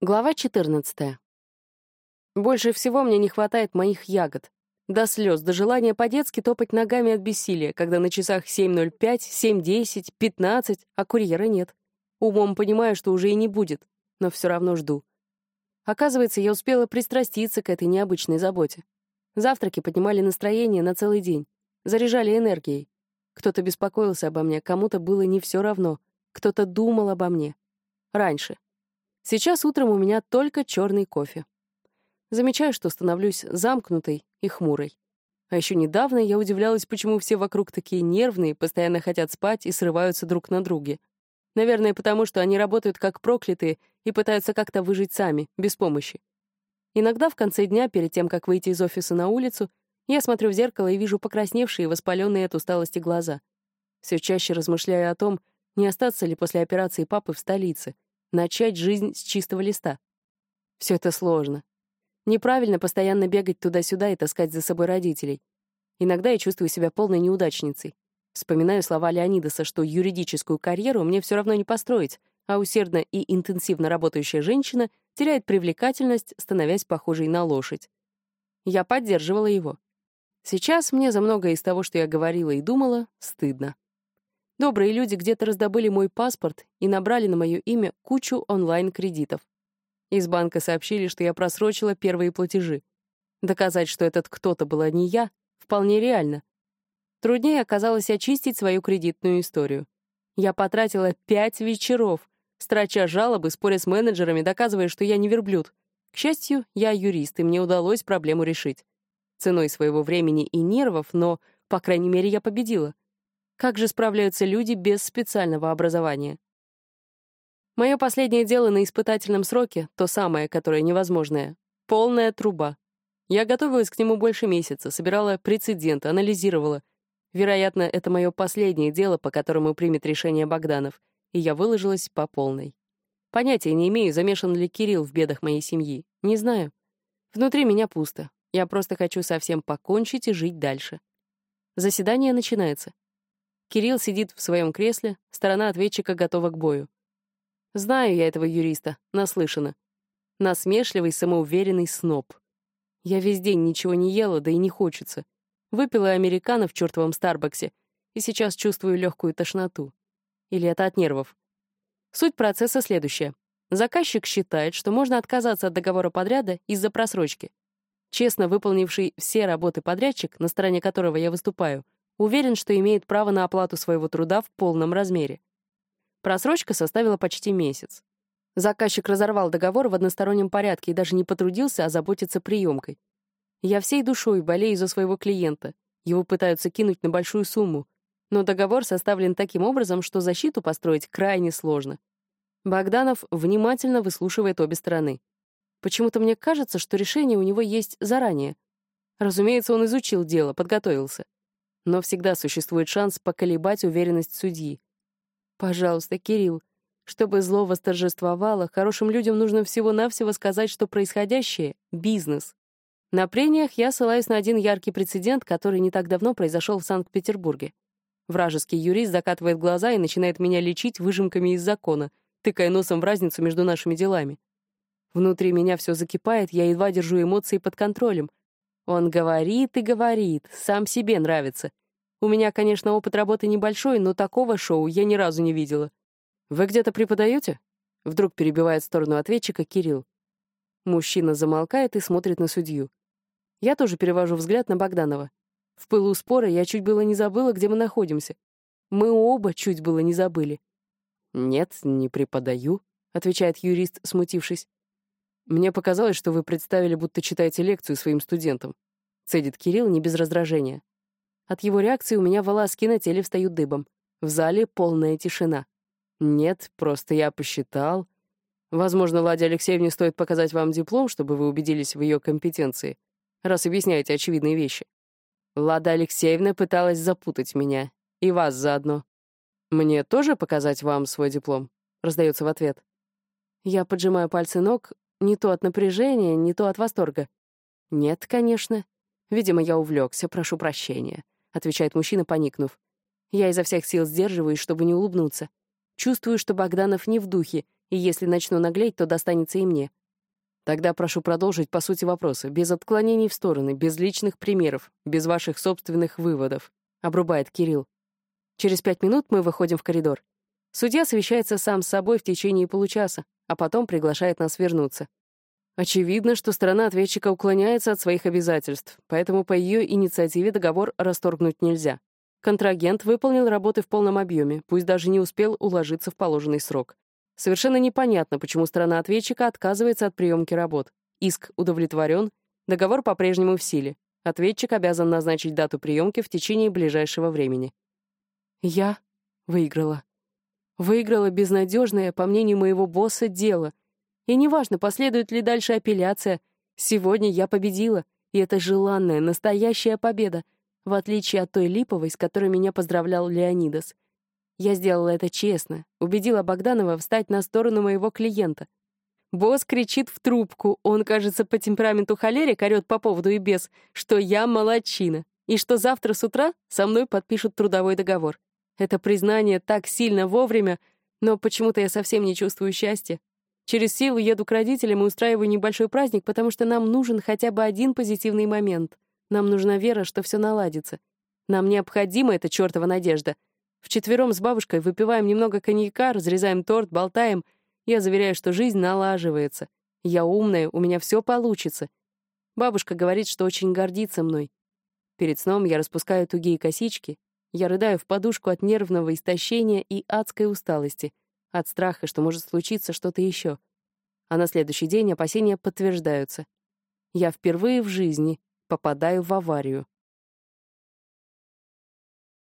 Глава 14. Больше всего мне не хватает моих ягод. До слез, до желания по-детски топать ногами от бессилия, когда на часах 7.05, 7.10, 15, а курьера нет. Умом понимаю, что уже и не будет, но все равно жду. Оказывается, я успела пристраститься к этой необычной заботе. Завтраки поднимали настроение на целый день, заряжали энергией. Кто-то беспокоился обо мне, кому-то было не все равно, кто-то думал обо мне. Раньше. Сейчас утром у меня только черный кофе. Замечаю, что становлюсь замкнутой и хмурой. А еще недавно я удивлялась, почему все вокруг такие нервные, постоянно хотят спать и срываются друг на друге. Наверное, потому что они работают как проклятые и пытаются как-то выжить сами, без помощи. Иногда в конце дня, перед тем, как выйти из офиса на улицу, я смотрю в зеркало и вижу покрасневшие и воспаленные от усталости глаза. Все чаще размышляю о том, не остаться ли после операции папы в столице — начать жизнь с чистого листа. Все это сложно. Неправильно постоянно бегать туда-сюда и таскать за собой родителей. Иногда я чувствую себя полной неудачницей. Вспоминаю слова Леонидаса, что юридическую карьеру мне все равно не построить, а усердно и интенсивно работающая женщина теряет привлекательность, становясь похожей на лошадь. Я поддерживала его. Сейчас мне за многое из того, что я говорила и думала, стыдно. Добрые люди где-то раздобыли мой паспорт и набрали на мое имя кучу онлайн-кредитов. Из банка сообщили, что я просрочила первые платежи. Доказать, что этот кто-то была не я, вполне реально. Труднее оказалось очистить свою кредитную историю. Я потратила пять вечеров, строча жалобы, споря с менеджерами, доказывая, что я не верблюд. К счастью, я юрист, и мне удалось проблему решить. Ценой своего времени и нервов, но, по крайней мере, я победила. Как же справляются люди без специального образования? Мое последнее дело на испытательном сроке, то самое, которое невозможное — полная труба. Я готовилась к нему больше месяца, собирала прецедент, анализировала. Вероятно, это мое последнее дело, по которому примет решение Богданов, и я выложилась по полной. Понятия не имею, замешан ли Кирилл в бедах моей семьи. Не знаю. Внутри меня пусто. Я просто хочу совсем покончить и жить дальше. Заседание начинается. Кирилл сидит в своем кресле, сторона ответчика готова к бою. Знаю я этого юриста, наслышана. Насмешливый, самоуверенный сноб. Я весь день ничего не ела, да и не хочется. Выпила американо в чертовом Старбаксе и сейчас чувствую легкую тошноту. Или это от нервов? Суть процесса следующая. Заказчик считает, что можно отказаться от договора подряда из-за просрочки. Честно выполнивший все работы подрядчик, на стороне которого я выступаю, Уверен, что имеет право на оплату своего труда в полном размере. Просрочка составила почти месяц. Заказчик разорвал договор в одностороннем порядке и даже не потрудился озаботиться приемкой. Я всей душой болею за своего клиента. Его пытаются кинуть на большую сумму. Но договор составлен таким образом, что защиту построить крайне сложно. Богданов внимательно выслушивает обе стороны. Почему-то мне кажется, что решение у него есть заранее. Разумеется, он изучил дело, подготовился но всегда существует шанс поколебать уверенность судьи. Пожалуйста, Кирилл, чтобы зло восторжествовало, хорошим людям нужно всего-навсего сказать, что происходящее — бизнес. На прениях я ссылаюсь на один яркий прецедент, который не так давно произошел в Санкт-Петербурге. Вражеский юрист закатывает глаза и начинает меня лечить выжимками из закона, тыкая носом в разницу между нашими делами. Внутри меня все закипает, я едва держу эмоции под контролем, он говорит и говорит, сам себе нравится. У меня, конечно, опыт работы небольшой, но такого шоу я ни разу не видела. «Вы где-то преподаете?» Вдруг перебивает сторону ответчика Кирилл. Мужчина замолкает и смотрит на судью. Я тоже перевожу взгляд на Богданова. В пылу спора я чуть было не забыла, где мы находимся. Мы оба чуть было не забыли. «Нет, не преподаю», — отвечает юрист, смутившись. Мне показалось, что вы представили, будто читаете лекцию своим студентам. Цедит Кирилл не без раздражения. От его реакции у меня волоски на теле встают дыбом. В зале полная тишина. Нет, просто я посчитал. Возможно, Ладе Алексеевне стоит показать вам диплом, чтобы вы убедились в ее компетенции, раз объясняете очевидные вещи. Лада Алексеевна пыталась запутать меня. И вас заодно. «Мне тоже показать вам свой диплом?» — раздается в ответ. Я поджимаю пальцы ног, не то от напряжения, не то от восторга. «Нет, конечно. Видимо, я увлекся, прошу прощения», — отвечает мужчина, поникнув. Я изо всех сил сдерживаюсь, чтобы не улыбнуться. Чувствую, что Богданов не в духе, И если начну наглеть, то достанется и мне. Тогда прошу продолжить по сути вопроса, без отклонений в стороны, без личных примеров, без ваших собственных выводов, обрубает Кирилл. Через пять минут мы выходим в коридор. Судья совещается сам с собой в течение получаса, а потом приглашает нас вернуться. Очевидно, что сторона ответчика уклоняется от своих обязательств, поэтому по ее инициативе договор расторгнуть нельзя. Контрагент выполнил работы в полном объеме, пусть даже не успел уложиться в положенный срок. Совершенно непонятно, почему сторона ответчика отказывается от приемки работ. Иск удовлетворен, договор по-прежнему в силе. Ответчик обязан назначить дату приемки в течение ближайшего времени. Я выиграла. Выиграла безнадежное, по мнению моего босса, дело. И неважно, последует ли дальше апелляция, сегодня я победила, и это желанная, настоящая победа, в отличие от той липовой, с которой меня поздравлял Леонидас — я сделала это честно, убедила Богданова встать на сторону моего клиента. Босс кричит в трубку, он, кажется, по темпераменту холерик орёт по поводу и без, что я молодчина, и что завтра с утра со мной подпишут трудовой договор. Это признание так сильно вовремя, но почему-то я совсем не чувствую счастья. Через силу еду к родителям и устраиваю небольшой праздник, потому что нам нужен хотя бы один позитивный момент. Нам нужна вера, что все наладится. Нам необходима эта чертова надежда — Вчетвером с бабушкой выпиваем немного коньяка, разрезаем торт, болтаем. Я заверяю, что жизнь налаживается. Я умная, у меня все получится. Бабушка говорит, что очень гордится мной. Перед сном я распускаю тугие косички. Я рыдаю в подушку от нервного истощения и адской усталости, от страха, что может случиться что-то еще. А на следующий день опасения подтверждаются. Я впервые в жизни попадаю в аварию.